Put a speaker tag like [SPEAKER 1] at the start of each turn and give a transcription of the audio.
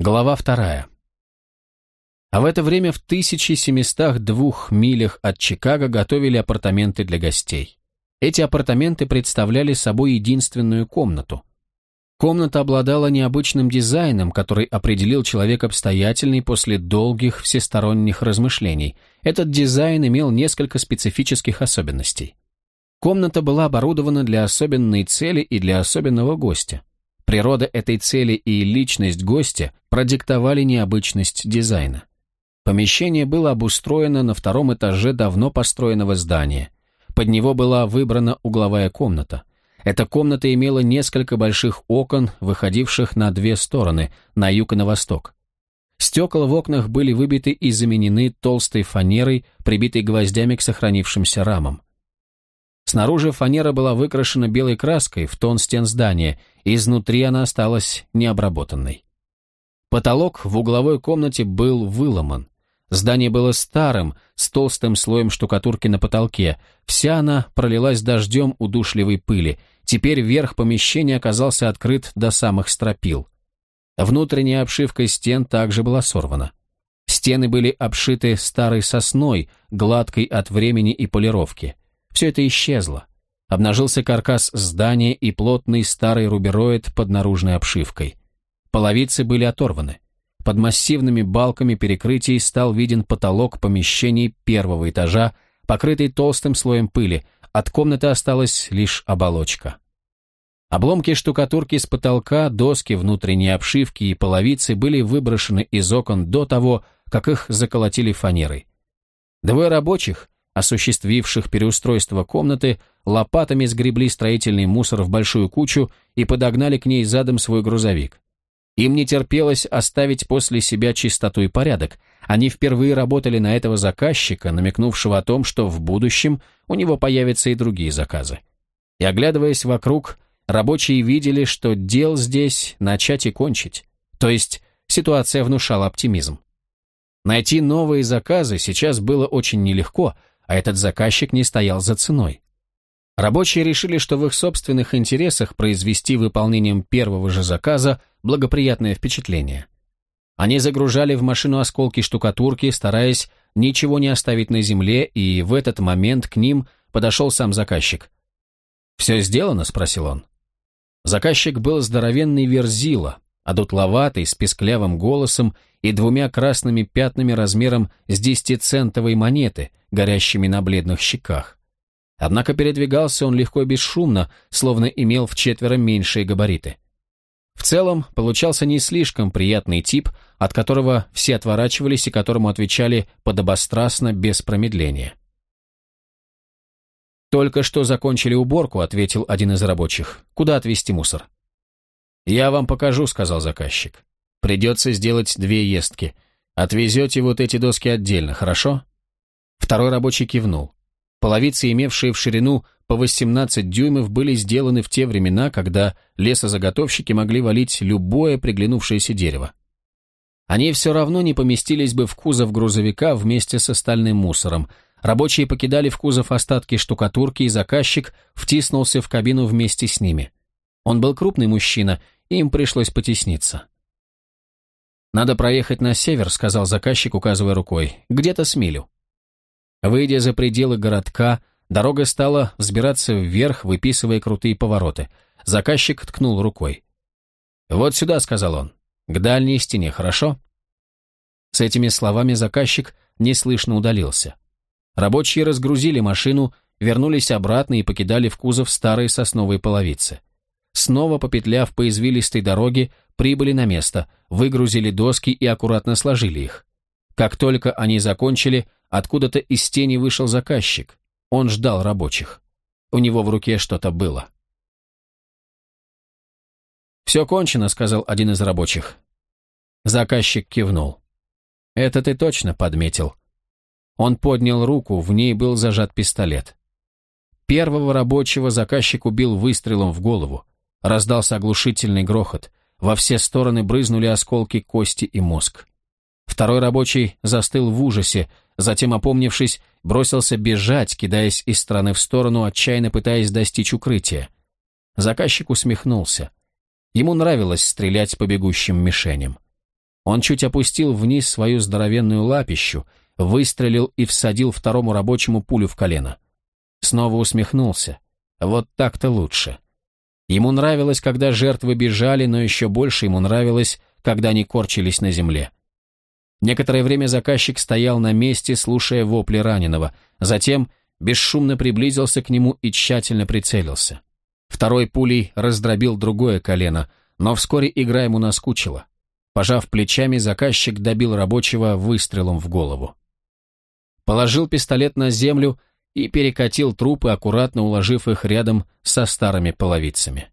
[SPEAKER 1] Глава вторая. А в это время в 1702 милях от Чикаго готовили апартаменты для гостей. Эти апартаменты представляли собой единственную комнату. Комната обладала необычным дизайном, который определил человек обстоятельный после долгих всесторонних размышлений. Этот дизайн имел несколько специфических особенностей. Комната была оборудована для особенной цели и для особенного гостя. Природа этой цели и личность гостя продиктовали необычность дизайна. Помещение было обустроено на втором этаже давно построенного здания. Под него была выбрана угловая комната. Эта комната имела несколько больших окон, выходивших на две стороны, на юг и на восток. Стекла в окнах были выбиты и заменены толстой фанерой, прибитой гвоздями к сохранившимся рамам. Снаружи фанера была выкрашена белой краской в тон стен здания, изнутри она осталась необработанной. Потолок в угловой комнате был выломан. Здание было старым, с толстым слоем штукатурки на потолке. Вся она пролилась дождем удушливой пыли. Теперь верх помещения оказался открыт до самых стропил. Внутренняя обшивка стен также была сорвана. Стены были обшиты старой сосной, гладкой от времени и полировки. Все это исчезло. Обнажился каркас здания и плотный старый рубероид под наружной обшивкой. Половицы были оторваны. Под массивными балками перекрытий стал виден потолок помещений первого этажа, покрытый толстым слоем пыли, от комнаты осталась лишь оболочка. Обломки штукатурки с потолка, доски внутренней обшивки и половицы были выброшены из окон до того, как их заколотили фанерой. Двое рабочих, осуществивших переустройство комнаты, лопатами сгребли строительный мусор в большую кучу и подогнали к ней задом свой грузовик. Им не терпелось оставить после себя чистоту и порядок. Они впервые работали на этого заказчика, намекнувшего о том, что в будущем у него появятся и другие заказы. И оглядываясь вокруг, рабочие видели, что дел здесь начать и кончить. То есть ситуация внушала оптимизм. Найти новые заказы сейчас было очень нелегко – а этот заказчик не стоял за ценой. Рабочие решили, что в их собственных интересах произвести выполнением первого же заказа благоприятное впечатление. Они загружали в машину осколки штукатурки, стараясь ничего не оставить на земле, и в этот момент к ним подошел сам заказчик. «Все сделано?» – спросил он. Заказчик был здоровенный верзила, одутловатый, с песклявым голосом и двумя красными пятнами размером с десятицентовой монеты, горящими на бледных щеках. Однако передвигался он легко и бесшумно, словно имел в четверо меньшие габариты. В целом, получался не слишком приятный тип, от которого все отворачивались и которому отвечали подобострастно, без промедления. «Только что закончили уборку», — ответил один из рабочих. «Куда отвезти мусор?» «Я вам покажу», — сказал заказчик. «Придется сделать две естки. Отвезете вот эти доски отдельно, хорошо?» Второй рабочий кивнул. Половицы, имевшие в ширину по 18 дюймов, были сделаны в те времена, когда лесозаготовщики могли валить любое приглянувшееся дерево. Они все равно не поместились бы в кузов грузовика вместе с остальным мусором. Рабочие покидали в кузов остатки штукатурки, и заказчик втиснулся в кабину вместе с ними. Он был крупный мужчина, им пришлось потесниться. «Надо проехать на север», — сказал заказчик, указывая рукой, — «где-то с милю». Выйдя за пределы городка, дорога стала взбираться вверх, выписывая крутые повороты. Заказчик ткнул рукой. «Вот сюда», — сказал он, — «к дальней стене, хорошо?» С этими словами заказчик неслышно удалился. Рабочие разгрузили машину, вернулись обратно и покидали в кузов старые сосновые половицы. Снова попетляв по извилистой дороге, прибыли на место, выгрузили доски и аккуратно сложили их. Как только они закончили, откуда-то из тени вышел заказчик. Он ждал рабочих. У него в руке что-то было. «Все кончено», — сказал один из рабочих. Заказчик кивнул. «Это ты точно подметил». Он поднял руку, в ней был зажат пистолет. Первого рабочего заказчик убил выстрелом в голову. Раздался оглушительный грохот. Во все стороны брызнули осколки кости и мозг. Второй рабочий застыл в ужасе, затем, опомнившись, бросился бежать, кидаясь из стороны в сторону, отчаянно пытаясь достичь укрытия. Заказчик усмехнулся. Ему нравилось стрелять по бегущим мишеням. Он чуть опустил вниз свою здоровенную лапищу, выстрелил и всадил второму рабочему пулю в колено. Снова усмехнулся. Вот так-то лучше. Ему нравилось, когда жертвы бежали, но еще больше ему нравилось, когда они корчились на земле. Некоторое время заказчик стоял на месте, слушая вопли раненого, затем бесшумно приблизился к нему и тщательно прицелился. Второй пулей раздробил другое колено, но вскоре игра ему наскучила. Пожав плечами, заказчик добил рабочего выстрелом в голову. Положил пистолет на землю и перекатил трупы, аккуратно уложив их рядом со старыми половицами.